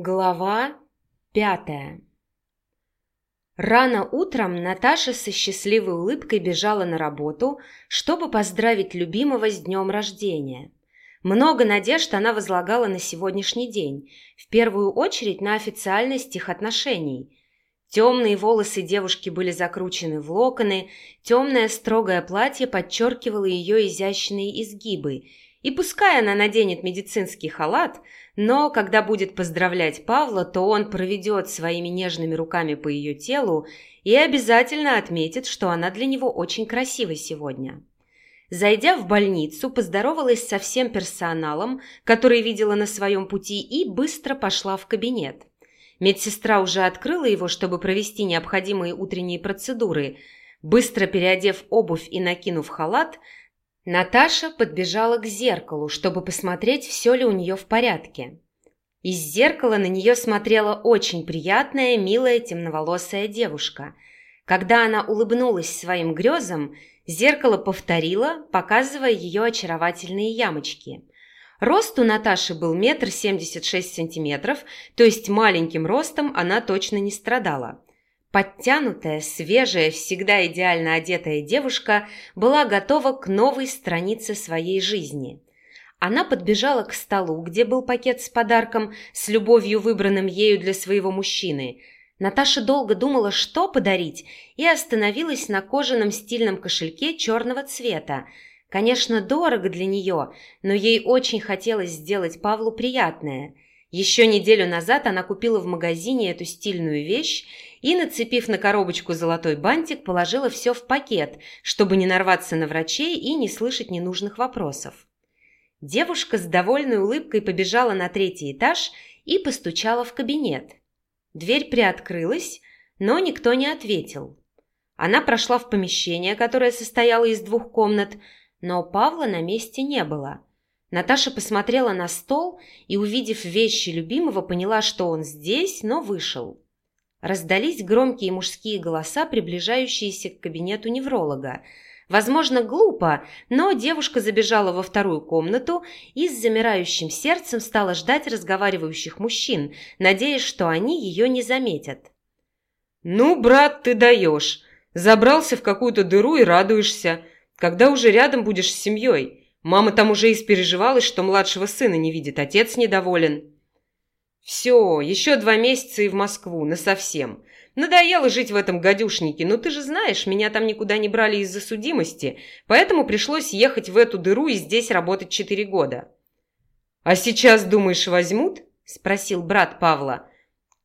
Глава пятая Рано утром Наташа со счастливой улыбкой бежала на работу, чтобы поздравить любимого с днем рождения. Много надежд она возлагала на сегодняшний день, в первую очередь на официальность их отношений. Темные волосы девушки были закручены в локоны, темное строгое платье подчеркивало ее изящные изгибы – и пускай она наденет медицинский халат, но когда будет поздравлять Павла, то он проведет своими нежными руками по ее телу и обязательно отметит, что она для него очень красива сегодня. Зайдя в больницу, поздоровалась со всем персоналом, который видела на своем пути, и быстро пошла в кабинет. Медсестра уже открыла его, чтобы провести необходимые утренние процедуры. Быстро переодев обувь и накинув халат, Наташа подбежала к зеркалу, чтобы посмотреть, все ли у нее в порядке. Из зеркала на нее смотрела очень приятная, милая темноволосая девушка. Когда она улыбнулась своим грезам, зеркало повторило, показывая ее очаровательные ямочки. Рост у Наташи был метр семьдесят шесть сантиметров, то есть маленьким ростом она точно не страдала. Подтянутая, свежая, всегда идеально одетая девушка была готова к новой странице своей жизни. Она подбежала к столу, где был пакет с подарком, с любовью выбранным ею для своего мужчины. Наташа долго думала, что подарить, и остановилась на кожаном стильном кошельке черного цвета. Конечно, дорого для нее, но ей очень хотелось сделать Павлу приятное. Еще неделю назад она купила в магазине эту стильную вещь и, нацепив на коробочку золотой бантик, положила все в пакет, чтобы не нарваться на врачей и не слышать ненужных вопросов. Девушка с довольной улыбкой побежала на третий этаж и постучала в кабинет. Дверь приоткрылась, но никто не ответил. Она прошла в помещение, которое состояло из двух комнат, но Павла на месте не было. Наташа посмотрела на стол и, увидев вещи любимого, поняла, что он здесь, но вышел. Раздались громкие мужские голоса, приближающиеся к кабинету невролога. Возможно, глупо, но девушка забежала во вторую комнату и с замирающим сердцем стала ждать разговаривающих мужчин, надеясь, что они ее не заметят. «Ну, брат, ты даешь! Забрался в какую-то дыру и радуешься. Когда уже рядом будешь с семьей? Мама там уже испереживалась, что младшего сына не видит, отец недоволен». «Все, еще два месяца и в Москву, насовсем. Надоело жить в этом гадюшнике, но ты же знаешь, меня там никуда не брали из-за судимости, поэтому пришлось ехать в эту дыру и здесь работать четыре года». «А сейчас, думаешь, возьмут?» – спросил брат Павла.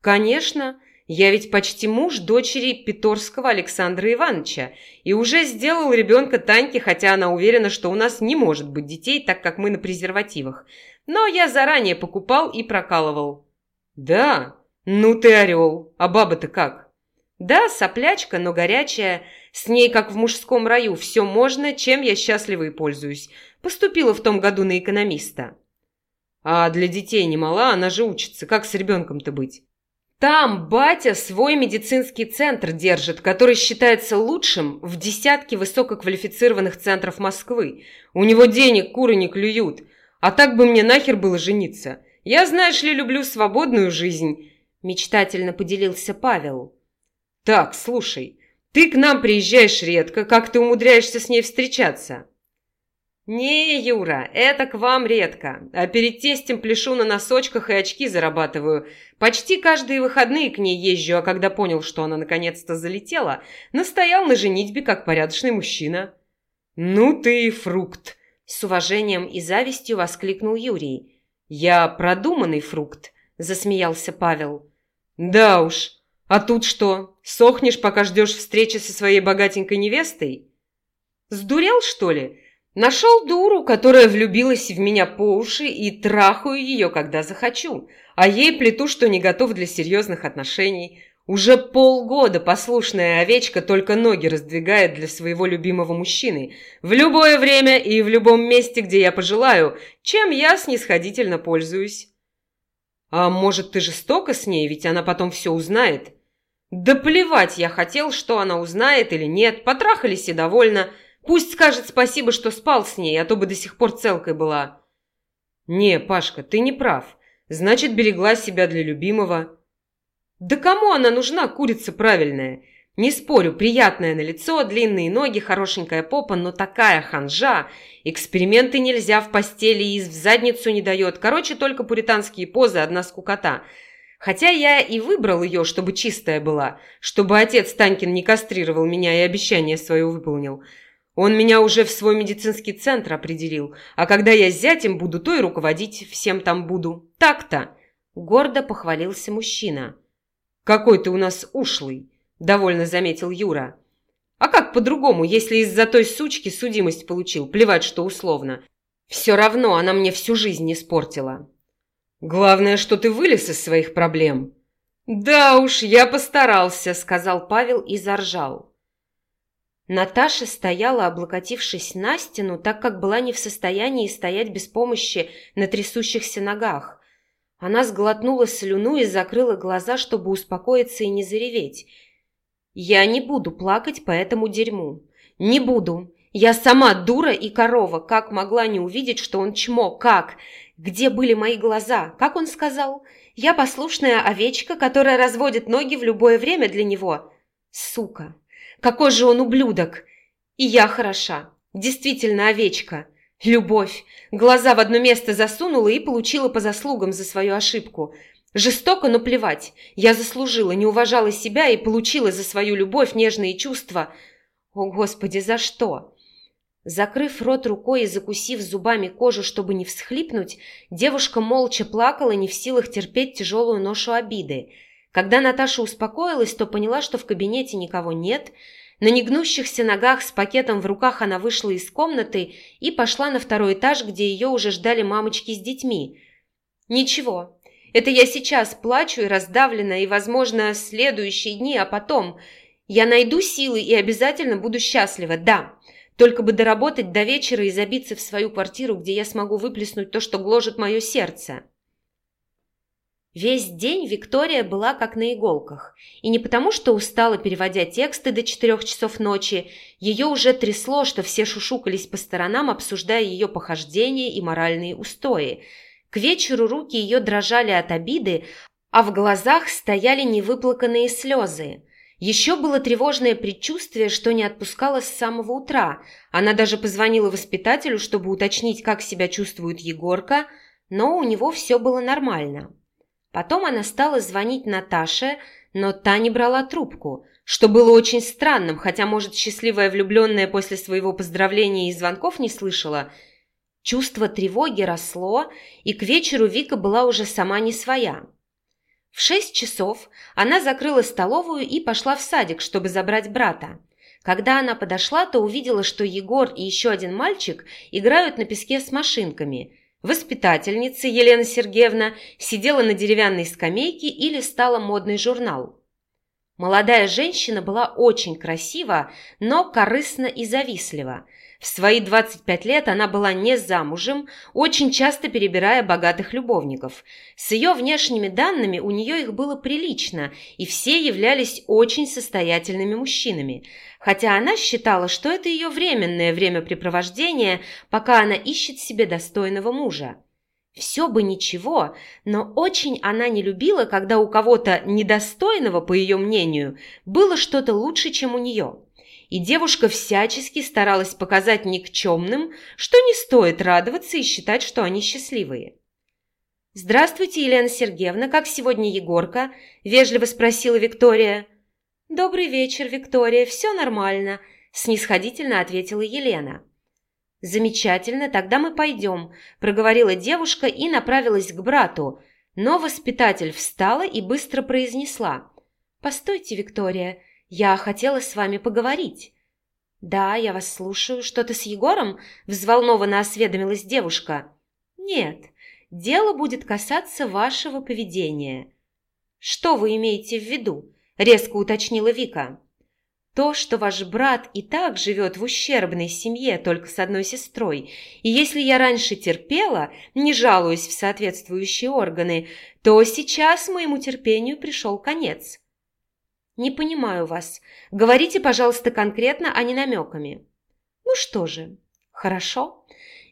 «Конечно. Я ведь почти муж дочери Питорского Александра Ивановича и уже сделал ребенка Таньке, хотя она уверена, что у нас не может быть детей, так как мы на презервативах. Но я заранее покупал и прокалывал. «Да? Ну ты орел. А баба-то как?» «Да, соплячка, но горячая. С ней, как в мужском раю, все можно, чем я счастлива и пользуюсь. Поступила в том году на экономиста». «А для детей не мала, она же учится. Как с ребенком-то быть?» Там батя свой медицинский центр держит, который считается лучшим в десятке высококвалифицированных центров Москвы. У него денег куры не клюют. А так бы мне нахер было жениться. Я, знаешь ли, люблю свободную жизнь», – мечтательно поделился Павел. «Так, слушай, ты к нам приезжаешь редко, как ты умудряешься с ней встречаться?» «Не, Юра, это к вам редко. А перед тестем пляшу на носочках и очки зарабатываю. Почти каждые выходные к ней езжу, а когда понял, что она наконец-то залетела, настоял на женитьбе, как порядочный мужчина». «Ну ты фрукт!» – с уважением и завистью воскликнул Юрий. «Я продуманный фрукт», – засмеялся Павел. «Да уж. А тут что, сохнешь, пока ждешь встречи со своей богатенькой невестой?» «Сдурел, что ли? Нашел дуру, которая влюбилась в меня по уши и трахаю ее, когда захочу, а ей плету, что не готов для серьезных отношений. Уже полгода послушная овечка только ноги раздвигает для своего любимого мужчины. В любое время и в любом месте, где я пожелаю, чем я снисходительно пользуюсь. А может, ты жестоко с ней, ведь она потом все узнает? Да плевать я хотел, что она узнает или нет, потрахались и довольно. Пусть скажет спасибо, что спал с ней, а то бы до сих пор целкой была. Не, Пашка, ты не прав. Значит, берегла себя для любимого. Да кому она нужна, курица правильная? Не спорю, приятное на лицо, длинные ноги, хорошенькая попа, но такая ханжа. Эксперименты нельзя в постели, из в задницу не дает. Короче, только пуританские позы, одна скукота. Хотя я и выбрал ее, чтобы чистая была, чтобы отец Танькин не кастрировал меня и обещание свое выполнил. Он меня уже в свой медицинский центр определил, а когда я с зятем буду, то и руководить всем там буду. Так-то!» Гордо похвалился мужчина. «Какой ты у нас ушлый!» – довольно заметил Юра. «А как по-другому, если из-за той сучки судимость получил? Плевать, что условно. Все равно она мне всю жизнь испортила». «Главное, что ты вылез из своих проблем». «Да уж, я постарался», – сказал Павел и заржал. Наташа стояла, облокотившись на стену, так как была не в состоянии стоять без помощи на трясущихся ногах. Она сглотнула слюну и закрыла глаза, чтобы успокоиться и не зареветь. «Я не буду плакать по этому дерьму. Не буду. Я сама дура и корова. Как могла не увидеть, что он чмо? Как? Где были мои глаза? Как он сказал? Я послушная овечка, которая разводит ноги в любое время для него. Сука! Какой же он ублюдок! И я хороша. Действительно овечка. Любовь. Глаза в одно место засунула и получила по заслугам за свою ошибку. Жестоко, но плевать. Я заслужила, не уважала себя и получила за свою любовь нежные чувства. О, Господи, за что? Закрыв рот рукой и закусив зубами кожу, чтобы не всхлипнуть, девушка молча плакала, не в силах терпеть тяжелую ношу обиды. Когда Наташа успокоилась, то поняла, что в кабинете никого нет – на негнущихся ногах с пакетом в руках она вышла из комнаты и пошла на второй этаж, где ее уже ждали мамочки с детьми. «Ничего, это я сейчас плачу и раздавлена, и, возможно, следующие дни, а потом я найду силы и обязательно буду счастлива, да, только бы доработать до вечера и забиться в свою квартиру, где я смогу выплеснуть то, что гложет мое сердце». Весь день Виктория была как на иголках. И не потому, что устала, переводя тексты до четырех часов ночи, ее уже трясло, что все шушукались по сторонам, обсуждая ее похождения и моральные устои. К вечеру руки ее дрожали от обиды, а в глазах стояли невыплаканные слезы. Еще было тревожное предчувствие, что не отпускало с самого утра. Она даже позвонила воспитателю, чтобы уточнить, как себя чувствует Егорка, но у него все было нормально. Потом она стала звонить Наташе, но та не брала трубку, что было очень странным, хотя, может, счастливая влюбленная после своего поздравления и звонков не слышала. Чувство тревоги росло, и к вечеру Вика была уже сама не своя. В шесть часов она закрыла столовую и пошла в садик, чтобы забрать брата. Когда она подошла, то увидела, что Егор и еще один мальчик играют на песке с машинками – Воспитательница Елена Сергеевна сидела на деревянной скамейке и листала модный журнал. Молодая женщина была очень красива, но корыстна и завистлива. В свои 25 лет она была не замужем, очень часто перебирая богатых любовников. С ее внешними данными у нее их было прилично, и все являлись очень состоятельными мужчинами – хотя она считала, что это ее временное времяпрепровождение, пока она ищет себе достойного мужа. Все бы ничего, но очень она не любила, когда у кого-то недостойного, по ее мнению, было что-то лучше, чем у нее. И девушка всячески старалась показать никчемным, что не стоит радоваться и считать, что они счастливые. «Здравствуйте, Елена Сергеевна, как сегодня Егорка?» – вежливо спросила Виктория. «Добрый вечер, Виктория, все нормально», – снисходительно ответила Елена. «Замечательно, тогда мы пойдем», – проговорила девушка и направилась к брату, но воспитатель встала и быстро произнесла. «Постойте, Виктория, я хотела с вами поговорить». «Да, я вас слушаю. Что-то с Егором?» – взволнованно осведомилась девушка. «Нет, дело будет касаться вашего поведения». «Что вы имеете в виду?» – резко уточнила Вика. «То, что ваш брат и так живет в ущербной семье только с одной сестрой, и если я раньше терпела, не жалуясь в соответствующие органы, то сейчас моему терпению пришел конец». «Не понимаю вас. Говорите, пожалуйста, конкретно, а не намеками». «Ну что же, хорошо».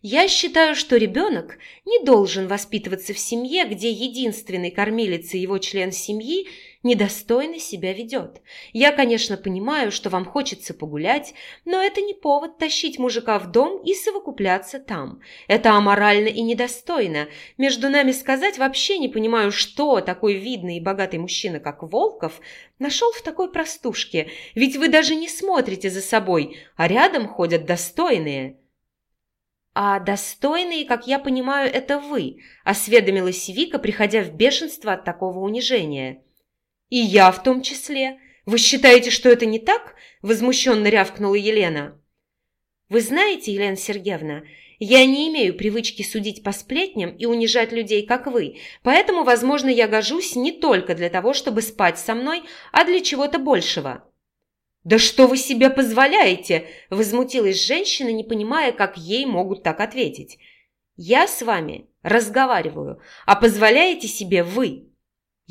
Я считаю, что ребенок не должен воспитываться в семье, где единственный кормилец и его член семьи недостойно себя ведет. Я, конечно, понимаю, что вам хочется погулять, но это не повод тащить мужика в дом и совокупляться там. Это аморально и недостойно. Между нами сказать вообще не понимаю, что такой видный и богатый мужчина, как Волков, нашел в такой простушке. Ведь вы даже не смотрите за собой, а рядом ходят достойные. «А достойные, как я понимаю, это вы», – осведомилась Вика, приходя в бешенство от такого унижения. «И я в том числе. Вы считаете, что это не так?» – возмущенно рявкнула Елена. «Вы знаете, Елена Сергеевна, я не имею привычки судить по сплетням и унижать людей, как вы, поэтому, возможно, я гожусь не только для того, чтобы спать со мной, а для чего-то большего». «Да что вы себе позволяете?» – возмутилась женщина, не понимая, как ей могут так ответить. «Я с вами разговариваю, а позволяете себе вы.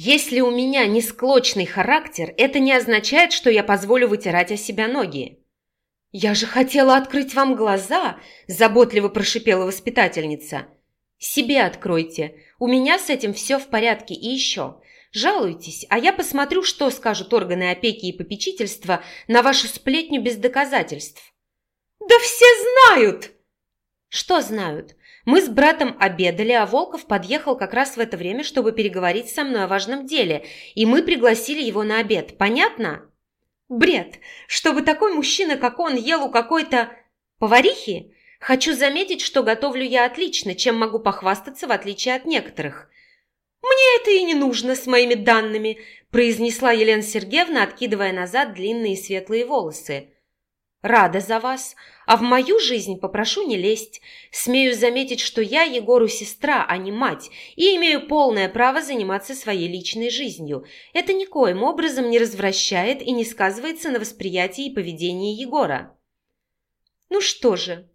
Если у меня не склочный характер, это не означает, что я позволю вытирать о себя ноги». «Я же хотела открыть вам глаза!» – заботливо прошипела воспитательница. «Себе откройте. У меня с этим все в порядке. И еще. Жалуйтесь, а я посмотрю, что скажут органы опеки и попечительства на вашу сплетню без доказательств». «Да все знают!» «Что знают? Мы с братом обедали, а Волков подъехал как раз в это время, чтобы переговорить со мной о важном деле, и мы пригласили его на обед. Понятно?» «Бред! Чтобы такой мужчина, как он, ел у какой-то поварихи? Хочу заметить, что готовлю я отлично, чем могу похвастаться, в отличие от некоторых. «Мне это и не нужно с моими данными», произнесла Елена Сергеевна, откидывая назад длинные светлые волосы. «Рада за вас, а в мою жизнь попрошу не лезть. Смею заметить, что я Егору сестра, а не мать, и имею полное право заниматься своей личной жизнью. Это никоим образом не развращает и не сказывается на восприятии и поведении Егора». «Ну что же,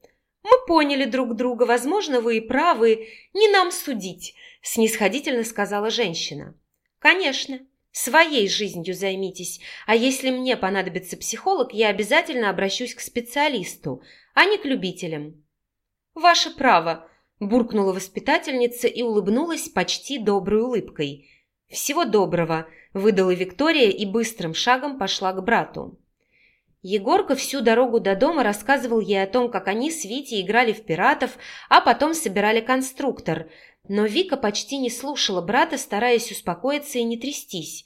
мы поняли друг друга, возможно, вы и правы, не нам судить снисходительно сказала женщина. «Конечно, своей жизнью займитесь, а если мне понадобится психолог, я обязательно обращусь к специалисту, а не к любителям». «Ваше право», – буркнула воспитательница и улыбнулась почти доброй улыбкой. «Всего доброго», – выдала Виктория и быстрым шагом пошла к брату. Егорка всю дорогу до дома рассказывал ей о том, как они с Витей играли в пиратов, а потом собирали конструктор, но Вика почти не слушала брата, стараясь успокоиться и не трястись.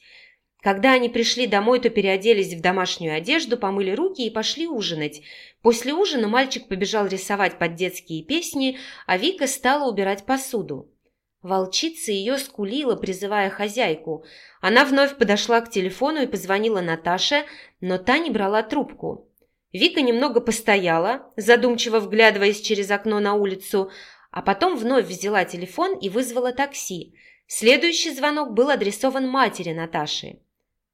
Когда они пришли домой, то переоделись в домашнюю одежду, помыли руки и пошли ужинать. После ужина мальчик побежал рисовать под детские песни, а Вика стала убирать посуду. Волчица ее скулила, призывая хозяйку. Она вновь подошла к телефону и позвонила Наташе, но та не брала трубку. Вика немного постояла, задумчиво вглядываясь через окно на улицу, а потом вновь взяла телефон и вызвала такси. Следующий звонок был адресован матери Наташи.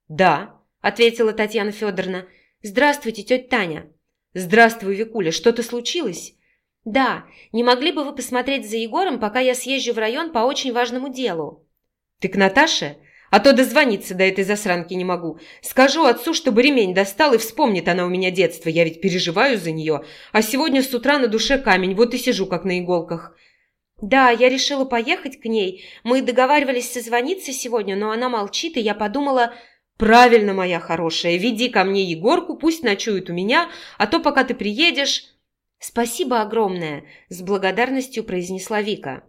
«Да», – ответила Татьяна Федоровна. «Здравствуйте, тетя Таня». «Здравствуй, Викуля, что-то случилось?» «Да, не могли бы вы посмотреть за Егором, пока я съезжу в район по очень важному делу?» «Ты к Наташе? А то дозвониться до этой засранки не могу. Скажу отцу, чтобы ремень достал, и вспомнит она у меня детство. Я ведь переживаю за нее. А сегодня с утра на душе камень, вот и сижу как на иголках». «Да, я решила поехать к ней. Мы договаривались созвониться сегодня, но она молчит, и я подумала...» «Правильно, моя хорошая, веди ко мне Егорку, пусть ночует у меня, а то пока ты приедешь...» «Спасибо огромное», – с благодарностью произнесла Вика.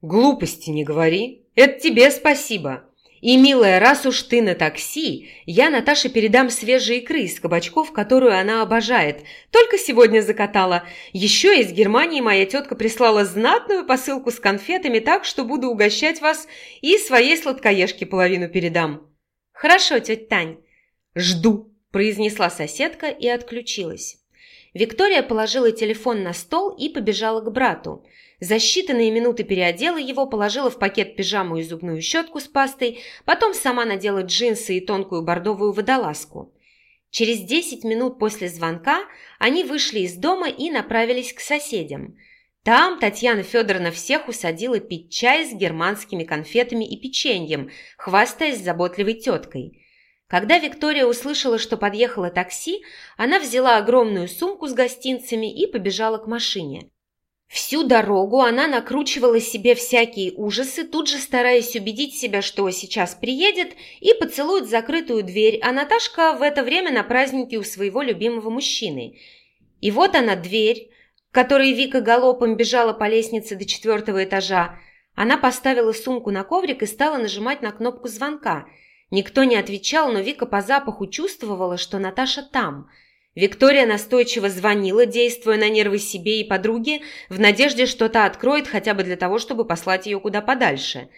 «Глупости не говори. Это тебе спасибо. И, милая, раз уж ты на такси, я Наташе передам свежие икры из кабачков, которую она обожает. Только сегодня закатала. Еще из Германии моя тетка прислала знатную посылку с конфетами, так что буду угощать вас и своей сладкоежке половину передам». «Хорошо, тетя Тань». «Жду», – произнесла соседка и отключилась. Виктория положила телефон на стол и побежала к брату. За считанные минуты переодела его, положила в пакет пижаму и зубную щетку с пастой, потом сама надела джинсы и тонкую бордовую водолазку. Через 10 минут после звонка они вышли из дома и направились к соседям. Там Татьяна Федоровна всех усадила пить чай с германскими конфетами и печеньем, хвастаясь заботливой теткой. Когда Виктория услышала, что подъехало такси, она взяла огромную сумку с гостинцами и побежала к машине. Всю дорогу она накручивала себе всякие ужасы, тут же стараясь убедить себя, что сейчас приедет и поцелует закрытую дверь, а Наташка в это время на празднике у своего любимого мужчины. И вот она, дверь, которой Вика галопом бежала по лестнице до четвертого этажа. Она поставила сумку на коврик и стала нажимать на кнопку звонка. Никто не отвечал, но Вика по запаху чувствовала, что Наташа там – Виктория настойчиво звонила, действуя на нервы себе и подруге, в надежде, что та откроет хотя бы для того, чтобы послать ее куда подальше.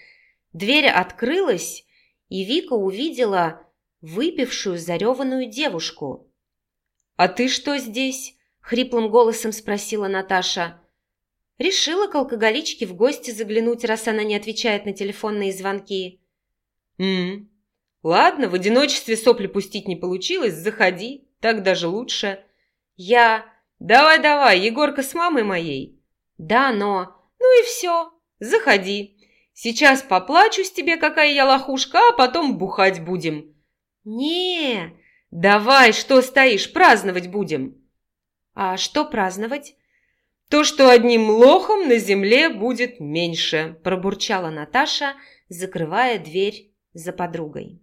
Дверь открылась, и Вика увидела выпившую зареванную девушку. «А ты что здесь?» – хриплым голосом спросила Наташа. «Решила к алкоголичке в гости заглянуть, раз она не отвечает на телефонные звонки». «М-м, ладно, в одиночестве сопли пустить не получилось, заходи». Так даже лучше. Я... Давай-давай, Егорка с мамой моей. Да, но... Ну и все. Заходи. Сейчас поплачусь тебе, какая я лохушка, а потом бухать будем. Не, давай, что стоишь, праздновать будем. А что праздновать? То, что одним лохом на земле будет меньше, пробурчала Наташа, закрывая дверь за подругой.